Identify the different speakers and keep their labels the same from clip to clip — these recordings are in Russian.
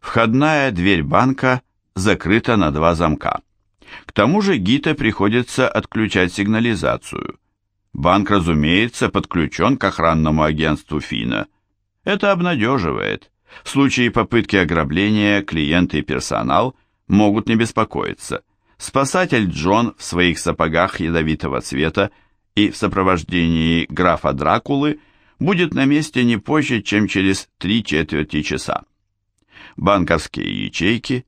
Speaker 1: Входная дверь банка закрыта на два замка. К тому же Гите приходится отключать сигнализацию. Банк, разумеется, подключен к охранному агентству Фина. Это обнадеживает. В случае попытки ограбления клиенты и персонал могут не беспокоиться. Спасатель Джон в своих сапогах ядовитого цвета и в сопровождении графа Дракулы будет на месте не позже, чем через три четверти часа. Банковские ячейки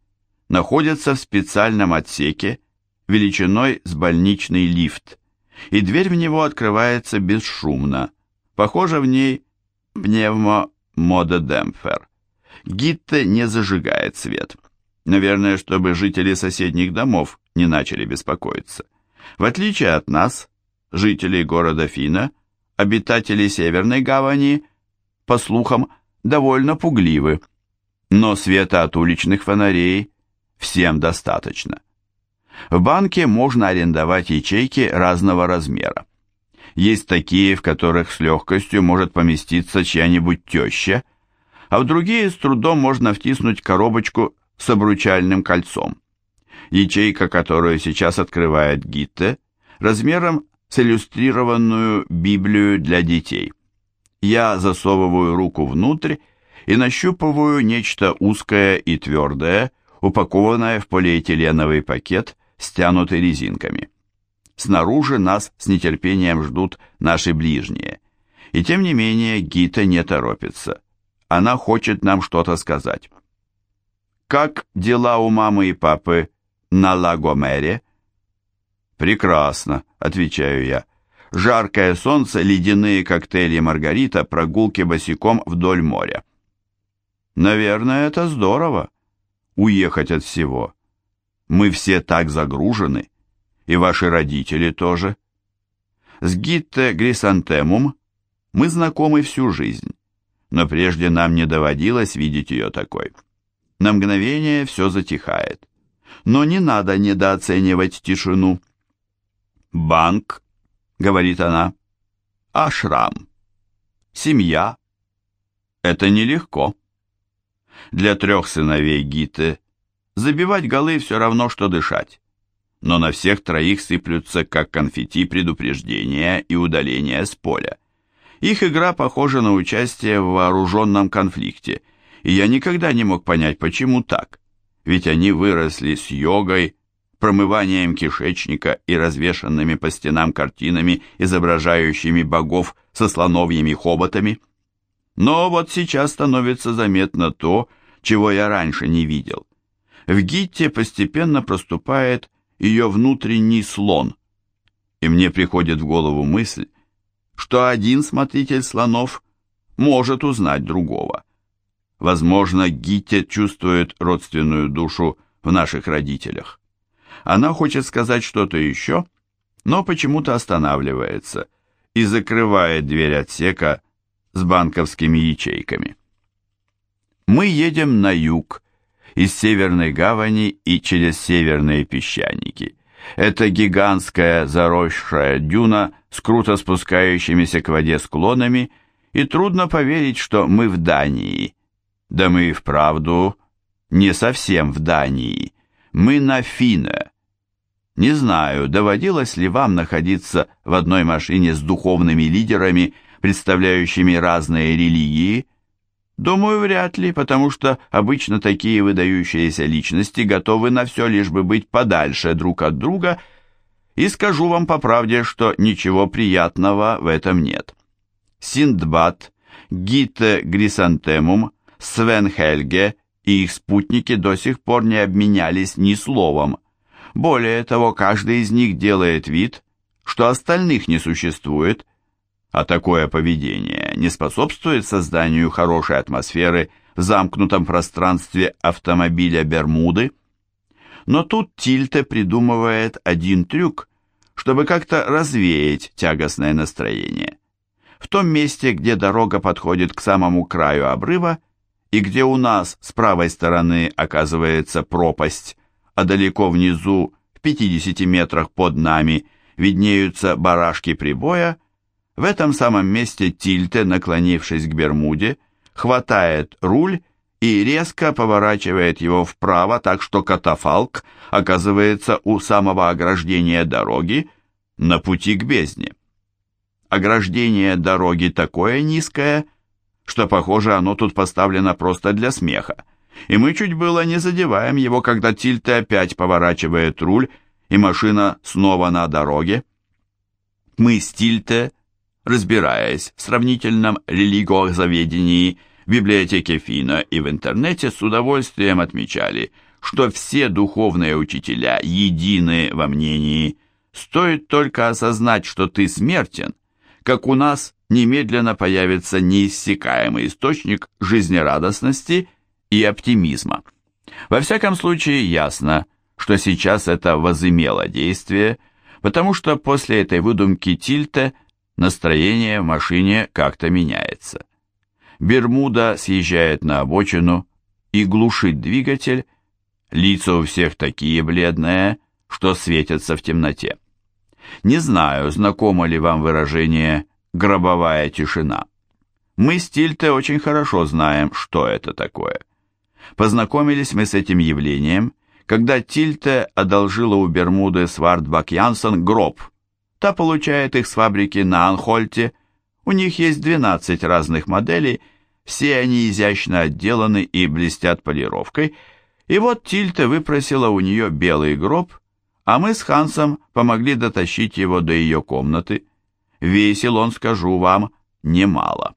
Speaker 1: находятся в специальном отсеке величиной с больничный лифт, и дверь в него открывается бесшумно. Похоже, в ней пневмо-мододемпфер. Гитте не зажигает свет. Наверное, чтобы жители соседних домов не начали беспокоиться. В отличие от нас, жителей города Фина, обитатели Северной гавани, по слухам, довольно пугливы. Но света от уличных фонарей всем достаточно. В банке можно арендовать ячейки разного размера. Есть такие, в которых с легкостью может поместиться чья-нибудь теща, а в другие с трудом можно втиснуть коробочку с обручальным кольцом. Ячейка, которую сейчас открывает Гитте, размером с иллюстрированную Библию для детей. Я засовываю руку внутрь и нащупываю нечто узкое и твердое, упакованное в полиэтиленовый пакет, стянутый резинками. Снаружи нас с нетерпением ждут наши ближние. И тем не менее Гита не торопится. Она хочет нам что-то сказать. «Как дела у мамы и папы на Лагомере?» «Прекрасно», — отвечаю я. «Жаркое солнце, ледяные коктейли Маргарита, прогулки босиком вдоль моря». «Наверное, это здорово. Уехать от всего. Мы все так загружены, и ваши родители тоже. С Гитте Грисантемум мы знакомы всю жизнь, но прежде нам не доводилось видеть ее такой. На мгновение все затихает. Но не надо недооценивать тишину. «Банк», — говорит она, — «ашрам, семья». Это нелегко. Для трех сыновей Гиты Забивать голы все равно, что дышать. Но на всех троих сыплются, как конфетти, предупреждения и удаления с поля. Их игра похожа на участие в вооруженном конфликте, и я никогда не мог понять, почему так. Ведь они выросли с йогой, промыванием кишечника и развешанными по стенам картинами, изображающими богов со слоновьими хоботами. Но вот сейчас становится заметно то, чего я раньше не видел. В Гитте постепенно проступает ее внутренний слон, и мне приходит в голову мысль, что один смотритель слонов может узнать другого. Возможно, Гитте чувствует родственную душу в наших родителях. Она хочет сказать что-то еще, но почему-то останавливается и закрывает дверь отсека с банковскими ячейками. Мы едем на юг, из Северной гавани и через северные песчаники. Это гигантская заросшая дюна с круто спускающимися к воде склонами, и трудно поверить, что мы в Дании. Да мы и вправду не совсем в Дании. Мы на Фине. Не знаю, доводилось ли вам находиться в одной машине с духовными лидерами, представляющими разные религии, Думаю, вряд ли, потому что обычно такие выдающиеся личности готовы на все, лишь бы быть подальше друг от друга, и скажу вам по правде, что ничего приятного в этом нет. Синдбад, Гите Грисантемум, Свен Хельге и их спутники до сих пор не обменялись ни словом. Более того, каждый из них делает вид, что остальных не существует, а такое поведение не способствует созданию хорошей атмосферы в замкнутом пространстве автомобиля Бермуды. Но тут Тильте придумывает один трюк, чтобы как-то развеять тягостное настроение. В том месте, где дорога подходит к самому краю обрыва, и где у нас с правой стороны оказывается пропасть, а далеко внизу, в 50 метрах под нами, виднеются барашки прибоя, в этом самом месте Тильте, наклонившись к Бермуде, хватает руль и резко поворачивает его вправо, так что катафалк оказывается у самого ограждения дороги на пути к бездне. Ограждение дороги такое низкое, что, похоже, оно тут поставлено просто для смеха, и мы чуть было не задеваем его, когда Тильте опять поворачивает руль, и машина снова на дороге. Мы с Тильте, разбираясь в сравнительном религиозоведении в библиотеке Фина и в интернете, с удовольствием отмечали, что все духовные учителя едины во мнении «стоит только осознать, что ты смертен», как у нас немедленно появится неиссякаемый источник жизнерадостности и оптимизма. Во всяком случае, ясно, что сейчас это возымело действие, потому что после этой выдумки Тильте настроение в машине как-то меняется. Бермуда съезжает на обочину и глушит двигатель, лица у всех такие бледные, что светятся в темноте. Не знаю, знакомо ли вам выражение «гробовая тишина». Мы с Тильте очень хорошо знаем, что это такое. Познакомились мы с этим явлением, когда Тильте одолжила у Бермуды Свардбак Янсен гроб. Та получает их с фабрики на Анхольте. У них есть 12 разных моделей, все они изящно отделаны и блестят полировкой. И вот Тильте выпросила у нее белый гроб, а мы с Хансом помогли дотащить его до ее комнаты. Весил он, скажу вам, немало.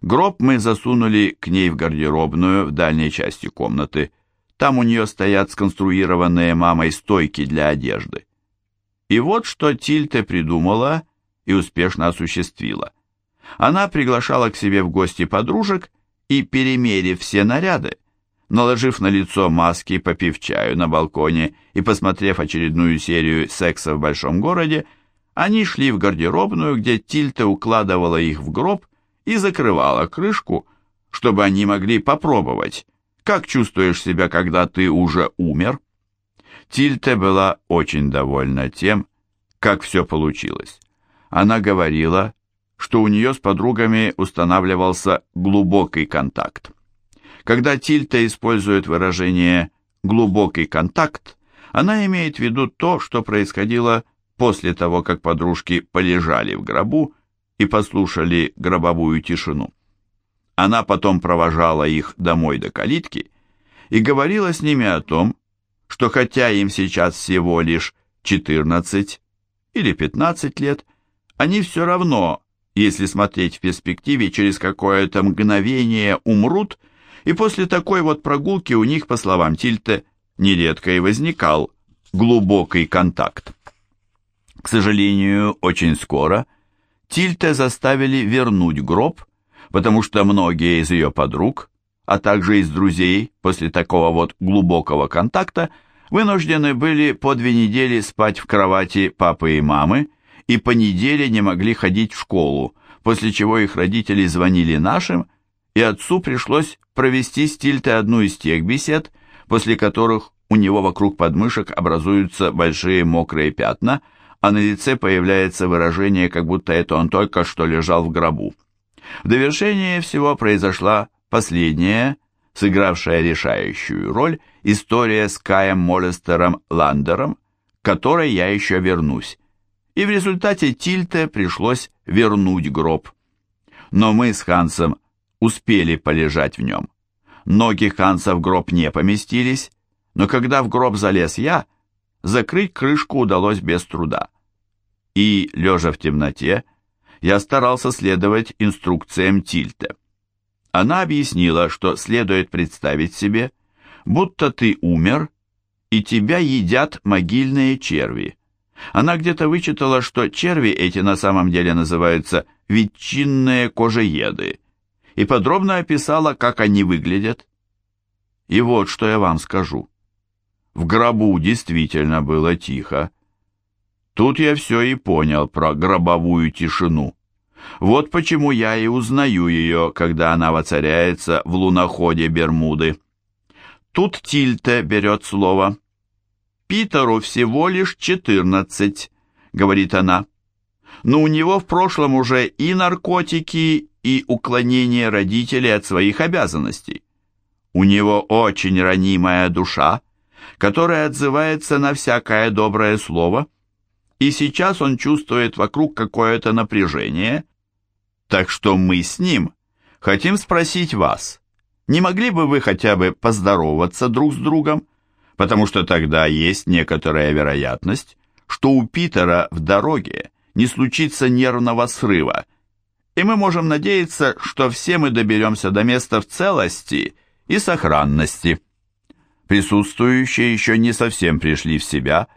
Speaker 1: Гроб мы засунули к ней в гардеробную в дальней части комнаты. Там у нее стоят сконструированные мамой стойки для одежды. И вот что Тильте придумала и успешно осуществила. Она приглашала к себе в гости подружек и, перемерив все наряды, наложив на лицо маски, попив чаю на балконе и посмотрев очередную серию «Секса в большом городе», они шли в гардеробную, где Тильта укладывала их в гроб и закрывала крышку, чтобы они могли попробовать, как чувствуешь себя, когда ты уже умер. Тильте была очень довольна тем, как все получилось. Она говорила, что у нее с подругами устанавливался глубокий контакт. Когда Тильта использует выражение «глубокий контакт», она имеет в виду то, что происходило после того, как подружки полежали в гробу и послушали гробовую тишину. Она потом провожала их домой до калитки и говорила с ними о том, что хотя им сейчас всего лишь 14 или 15 лет, они все равно, если смотреть в перспективе, через какое-то мгновение умрут – и после такой вот прогулки у них, по словам Тильте, нередко и возникал глубокий контакт. К сожалению, очень скоро Тильте заставили вернуть гроб, потому что многие из ее подруг, а также из друзей после такого вот глубокого контакта вынуждены были по две недели спать в кровати папы и мамы и по неделе не могли ходить в школу, после чего их родители звонили нашим и отцу пришлось провести с Тильте одну из тех бесед, после которых у него вокруг подмышек образуются большие мокрые пятна, а на лице появляется выражение, как будто это он только что лежал в гробу. В довершение всего произошла последняя, сыгравшая решающую роль, история с Каем Молестером Ландером, к которой я еще вернусь. И в результате Тильте пришлось вернуть гроб. Но мы с Хансом успели полежать в нем. Ноги Ханса в гроб не поместились, но когда в гроб залез я, закрыть крышку удалось без труда. И, лежа в темноте, я старался следовать инструкциям Тильте. Она объяснила, что следует представить себе, будто ты умер, и тебя едят могильные черви. Она где-то вычитала, что черви эти на самом деле называются ветчинные кожееды, и подробно описала, как они выглядят. И вот что я вам скажу. В гробу действительно было тихо. Тут я все и понял про гробовую тишину. Вот почему я и узнаю ее, когда она воцаряется в луноходе Бермуды. Тут Тильте берет слово. «Питеру всего лишь четырнадцать», — говорит она. «Но у него в прошлом уже и наркотики, и уклонение родителей от своих обязанностей. У него очень ранимая душа, которая отзывается на всякое доброе слово, и сейчас он чувствует вокруг какое-то напряжение, так что мы с ним хотим спросить вас, не могли бы вы хотя бы поздороваться друг с другом, потому что тогда есть некоторая вероятность, что у Питера в дороге не случится нервного срыва, и мы можем надеяться, что все мы доберемся до места в целости и сохранности. Присутствующие еще не совсем пришли в себя,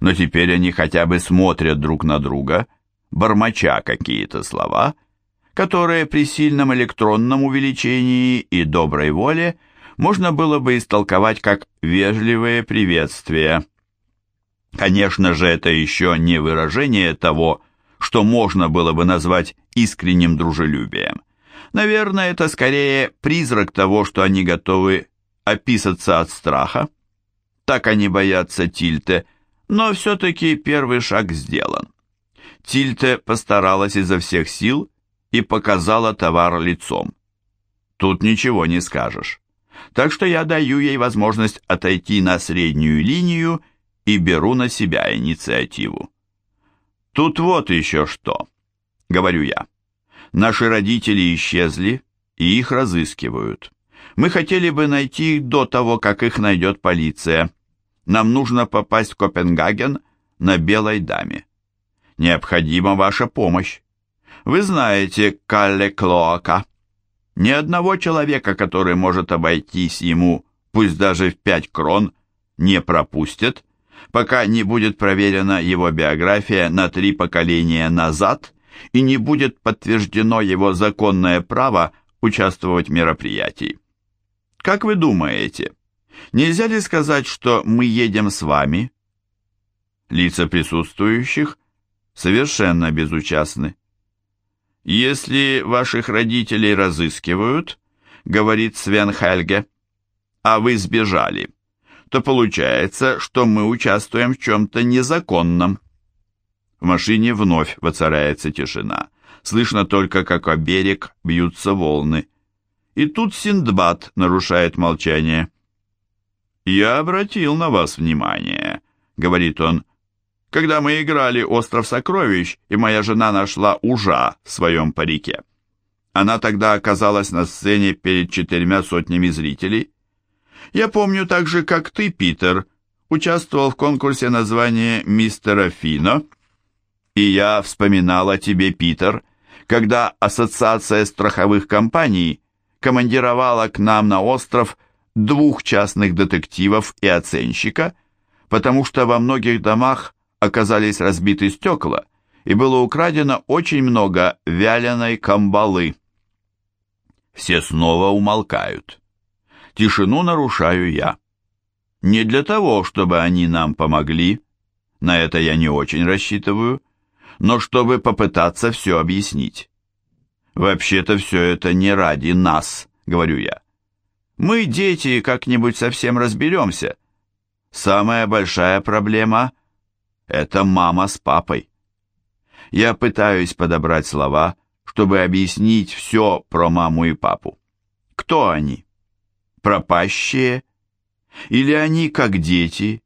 Speaker 1: но теперь они хотя бы смотрят друг на друга, бормоча какие-то слова, которые при сильном электронном увеличении и доброй воле можно было бы истолковать как вежливые приветствия. Конечно же, это еще не выражение того, что можно было бы назвать искренним дружелюбием. Наверное, это скорее призрак того, что они готовы описаться от страха. Так они боятся Тильте, но все-таки первый шаг сделан. Тильте постаралась изо всех сил и показала товар лицом. Тут ничего не скажешь. Так что я даю ей возможность отойти на среднюю линию и беру на себя инициативу. Тут вот еще что, говорю я. Наши родители исчезли, и их разыскивают. Мы хотели бы найти их до того, как их найдет полиция. Нам нужно попасть в Копенгаген на белой даме. Необходима ваша помощь. Вы знаете Калле Клоака. Ни одного человека, который может обойтись ему, пусть даже в пять крон, не пропустят, пока не будет проверена его биография на три поколения назад и не будет подтверждено его законное право участвовать в мероприятии. Как вы думаете, нельзя ли сказать, что мы едем с вами? Лица присутствующих совершенно безучастны. Если ваших родителей разыскивают, говорит Свен Хельге, а вы сбежали, то получается, что мы участвуем в чем-то незаконном. В машине вновь воцаряется тишина. Слышно только, как о берег бьются волны. И тут Синдбад нарушает молчание. «Я обратил на вас внимание», — говорит он, — «когда мы играли «Остров сокровищ», и моя жена нашла ужа в своем парике. Она тогда оказалась на сцене перед четырьмя сотнями зрителей. Я помню так же, как ты, Питер, участвовал в конкурсе названия «Мистера Фино», и я вспоминал о тебе, Питер, когда Ассоциация страховых компаний командировала к нам на остров двух частных детективов и оценщика, потому что во многих домах оказались разбиты стекла и было украдено очень много вяленой камбалы. Все снова умолкают. Тишину нарушаю я. Не для того, чтобы они нам помогли, на это я не очень рассчитываю, но чтобы попытаться все объяснить. «Вообще-то все это не ради нас», — говорю я. «Мы, дети, как-нибудь совсем разберемся. Самая большая проблема — это мама с папой». Я пытаюсь подобрать слова, чтобы объяснить все про маму и папу. Кто они? Пропащие? Или они как дети?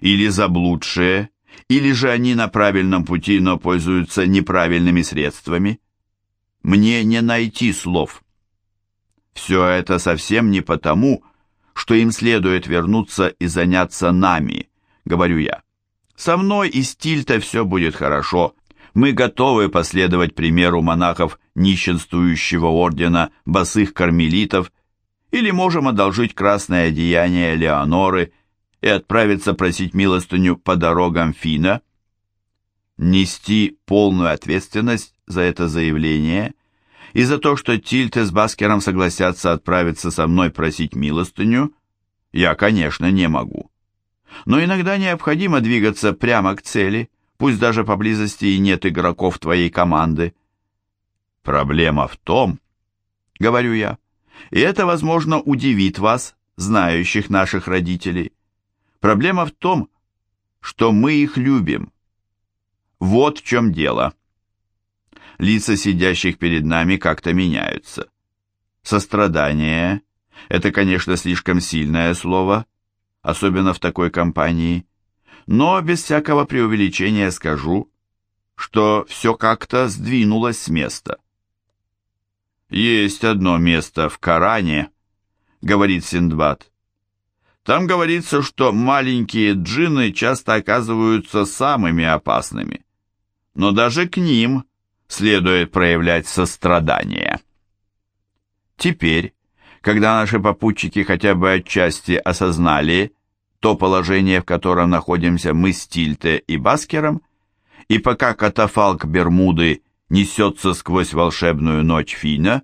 Speaker 1: Или заблудшие? Или же они на правильном пути, но пользуются неправильными средствами? Мне не найти слов. Все это совсем не потому, что им следует вернуться и заняться нами, говорю я. Со мной и стиль-то все будет хорошо. Мы готовы последовать примеру монахов нищенствующего ордена босых кармелитов или можем одолжить красное одеяние Леоноры и отправиться просить милостыню по дорогам Фина. Нести полную ответственность за это заявление и за то, что Тильте с Баскером согласятся отправиться со мной просить милостыню, я, конечно, не могу. Но иногда необходимо двигаться прямо к цели, пусть даже поблизости и нет игроков твоей команды. Проблема в том, говорю я, и это, возможно, удивит вас, знающих наших родителей. Проблема в том, что мы их любим. Вот в чем дело лица сидящих перед нами как-то меняются. Сострадание, Это, конечно, слишком сильное слово, особенно в такой компании, но без всякого преувеличения скажу, что все как-то сдвинулось с места. «Есть одно место в Коране», — говорит Синдбад. «Там говорится, что маленькие джинны часто оказываются самыми опасными, но даже к ним следует проявлять сострадание». Теперь, когда наши попутчики хотя бы отчасти осознали то положение, в котором находимся мы с Тильте и Баскером, и пока катафалк Бермуды несется сквозь волшебную ночь Фина,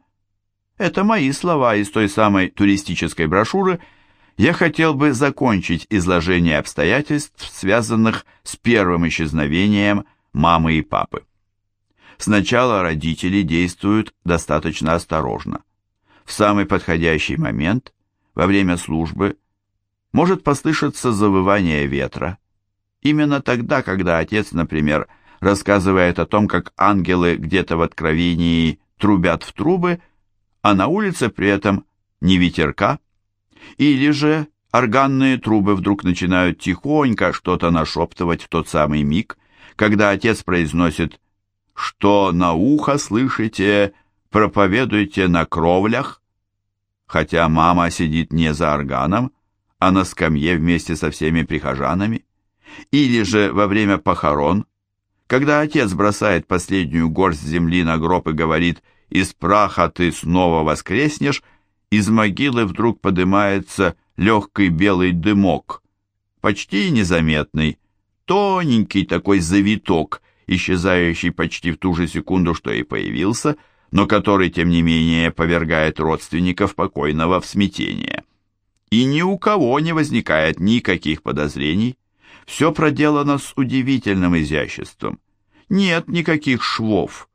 Speaker 1: это мои слова из той самой туристической брошюры, я хотел бы закончить изложение обстоятельств, связанных с первым исчезновением мамы и папы. Сначала родители действуют достаточно осторожно. В самый подходящий момент, во время службы, может послышаться завывание ветра. Именно тогда, когда отец, например, рассказывает о том, как ангелы где-то в откровении трубят в трубы, а на улице при этом не ветерка, или же органные трубы вдруг начинают тихонько что-то нашептывать в тот самый миг, когда отец произносит «Что на ухо слышите, проповедуйте на кровлях», хотя мама сидит не за органом, а на скамье вместе со всеми прихожанами, или же во время похорон, когда отец бросает последнюю горсть земли на гроб и говорит «Из праха ты снова воскреснешь», из могилы вдруг поднимается легкий белый дымок, почти незаметный, тоненький такой завиток, исчезающий почти в ту же секунду, что и появился, но который, тем не менее, повергает родственников покойного в смятение. И ни у кого не возникает никаких подозрений, все проделано с удивительным изяществом. Нет никаких швов.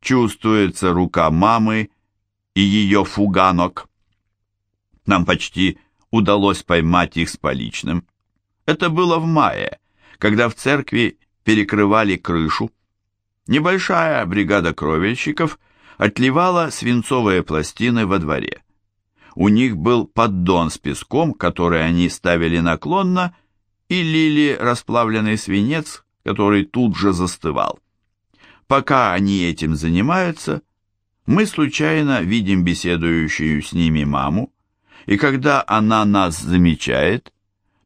Speaker 1: Чувствуется рука мамы и ее фуганок. Нам почти удалось поймать их с поличным. Это было в мае, когда в церкви перекрывали крышу. Небольшая бригада кровельщиков отливала свинцовые пластины во дворе. У них был поддон с песком, который они ставили наклонно, и лили расплавленный свинец, который тут же застывал. Пока они этим занимаются, мы случайно видим беседующую с ними маму, и когда она нас замечает,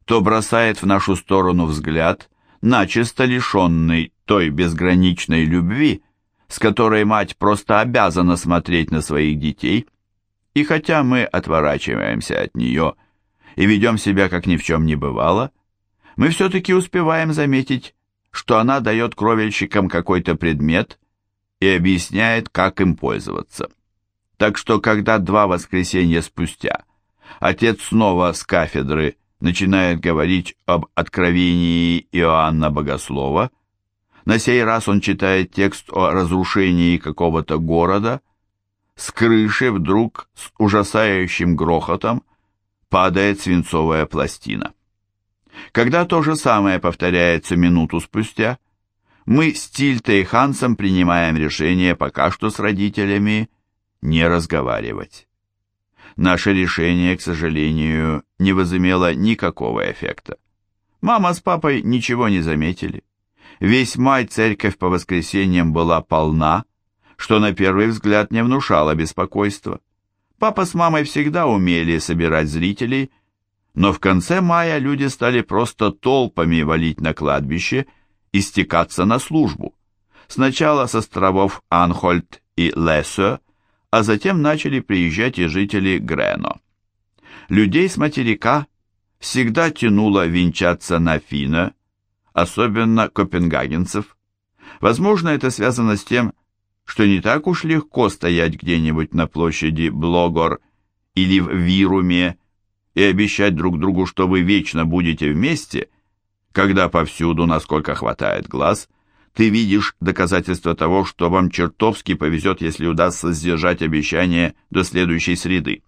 Speaker 1: то бросает в нашу сторону взгляд, начисто лишенный той безграничной любви, с которой мать просто обязана смотреть на своих детей, и хотя мы отворачиваемся от нее и ведем себя, как ни в чем не бывало, мы все-таки успеваем заметить, что она дает кровельщикам какой-то предмет и объясняет, как им пользоваться. Так что, когда два воскресенья спустя отец снова с кафедры начинает говорить об откровении Иоанна Богослова, на сей раз он читает текст о разрушении какого-то города, с крыши вдруг с ужасающим грохотом падает свинцовая пластина. Когда то же самое повторяется минуту спустя, мы с Тильтой и Хансом принимаем решение пока что с родителями не разговаривать. Наше решение, к сожалению, не возымело никакого эффекта. Мама с папой ничего не заметили. Весь май церковь по воскресеньям была полна, что на первый взгляд не внушало беспокойства. Папа с мамой всегда умели собирать зрителей, но в конце мая люди стали просто толпами валить на кладбище и стекаться на службу. Сначала с островов Анхольд и Лессо, а затем начали приезжать и жители Грено. Людей с материка всегда тянуло венчаться на Фина, особенно копенгагенцев. Возможно, это связано с тем, что не так уж легко стоять где-нибудь на площади Блогор или в Вируме и обещать друг другу, что вы вечно будете вместе, когда повсюду, насколько хватает глаз, ты видишь доказательства того, что вам чертовски повезет, если удастся сдержать обещание до следующей среды.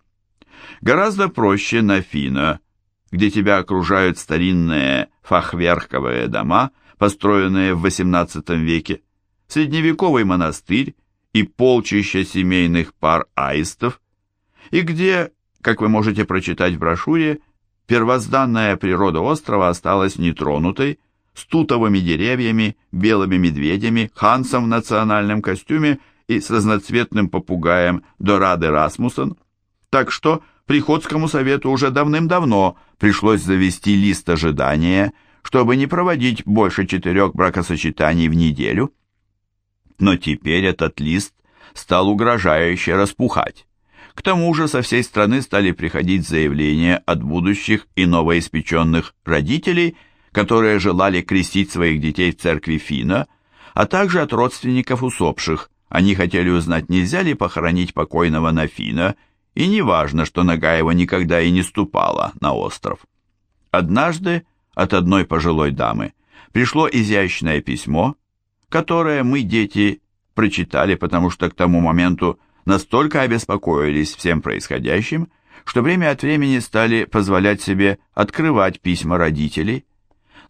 Speaker 1: Гораздо проще на Фина, где тебя окружают старинные фахверковые дома, построенные в XVIII веке, средневековый монастырь и полчища семейных пар аистов, и где как вы можете прочитать в брошюре, первозданная природа острова осталась нетронутой, с тутовыми деревьями, белыми медведями, Хансом в национальном костюме и с разноцветным попугаем Дорады Расмуссен. Так что Приходскому совету уже давным-давно пришлось завести лист ожидания, чтобы не проводить больше четырех бракосочетаний в неделю. Но теперь этот лист стал угрожающе распухать. К тому же со всей страны стали приходить заявления от будущих и новоиспеченных родителей, которые желали крестить своих детей в церкви Фина, а также от родственников усопших. Они хотели узнать, нельзя ли похоронить покойного на Фина, и неважно, что нога его никогда и не ступала на остров. Однажды от одной пожилой дамы пришло изящное письмо, которое мы, дети, прочитали, потому что к тому моменту настолько обеспокоились всем происходящим, что время от времени стали позволять себе открывать письма родителей.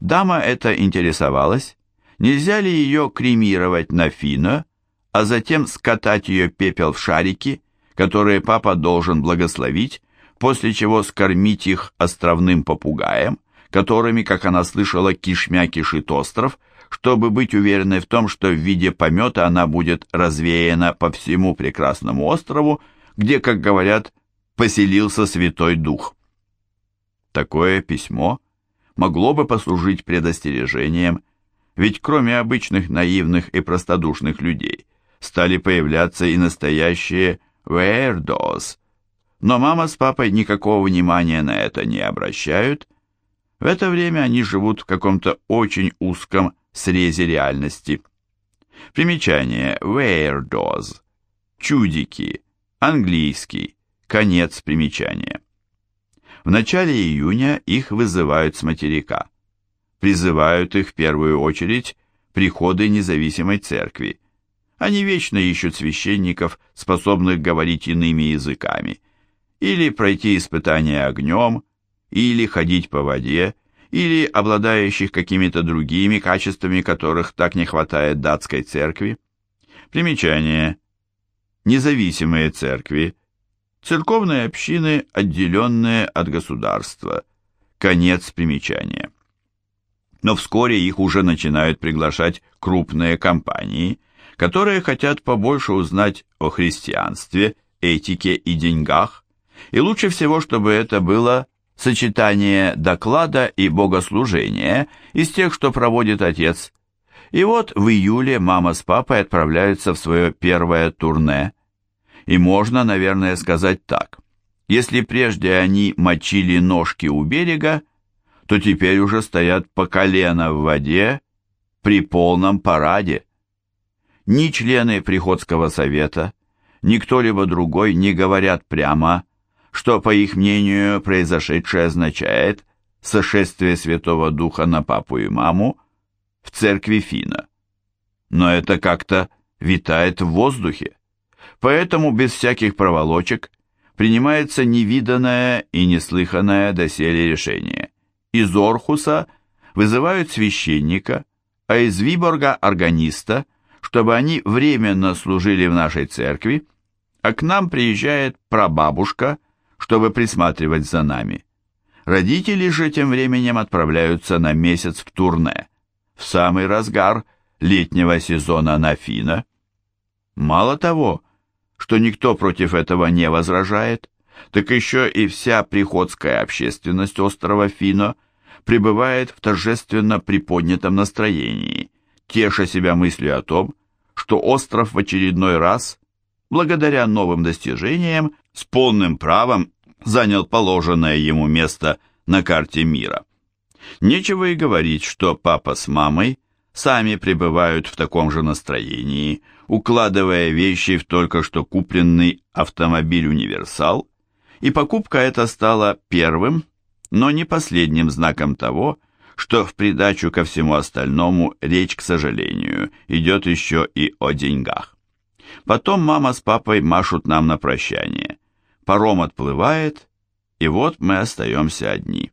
Speaker 1: Дама эта интересовалась, нельзя ли ее кремировать на фино, а затем скатать ее пепел в шарики, которые папа должен благословить, после чего скормить их островным попугаем, которыми, как она слышала, кишмя кишит остров, чтобы быть уверенной в том, что в виде помета она будет развеяна по всему прекрасному острову, где, как говорят, поселился Святой Дух. Такое письмо могло бы послужить предостережением, ведь кроме обычных наивных и простодушных людей стали появляться и настоящие «weirdos», но мама с папой никакого внимания на это не обращают. В это время они живут в каком-то очень узком срезе реальности. Примечание weirdos. Чудики. Английский. Конец примечания. В начале июня их вызывают с материка. Призывают их в первую очередь приходы независимой церкви. Они вечно ищут священников, способных говорить иными языками, или пройти испытания огнем, или ходить по воде, или обладающих какими-то другими качествами, которых так не хватает датской церкви. Примечание. Независимые церкви. Церковные общины, отделенные от государства. Конец примечания. Но вскоре их уже начинают приглашать крупные компании, которые хотят побольше узнать о христианстве, этике и деньгах, и лучше всего, чтобы это было сочетание доклада и богослужения из тех, что проводит отец. И вот в июле мама с папой отправляются в свое первое турне. И можно, наверное, сказать так. Если прежде они мочили ножки у берега, то теперь уже стоят по колено в воде при полном параде. Ни члены Приходского совета, ни кто-либо другой не говорят прямо что, по их мнению, произошедшее означает сошествие Святого Духа на папу и маму в церкви Фина. Но это как-то витает в воздухе, поэтому без всяких проволочек принимается невиданное и неслыханное доселе решение. Из Орхуса вызывают священника, а из Виборга – органиста, чтобы они временно служили в нашей церкви, а к нам приезжает прабабушка – чтобы присматривать за нами. Родители же тем временем отправляются на месяц в турне, в самый разгар летнего сезона на Фина. Мало того, что никто против этого не возражает, так еще и вся приходская общественность острова Фино пребывает в торжественно приподнятом настроении, теша себя мыслью о том, что остров в очередной раз, благодаря новым достижениям, с полным правом занял положенное ему место на карте мира. Нечего и говорить, что папа с мамой сами пребывают в таком же настроении, укладывая вещи в только что купленный автомобиль-универсал, и покупка эта стала первым, но не последним знаком того, что в придачу ко всему остальному речь, к сожалению, идет еще и о деньгах. Потом мама с папой машут нам на прощание. Паром отплывает, и вот мы остаемся одни.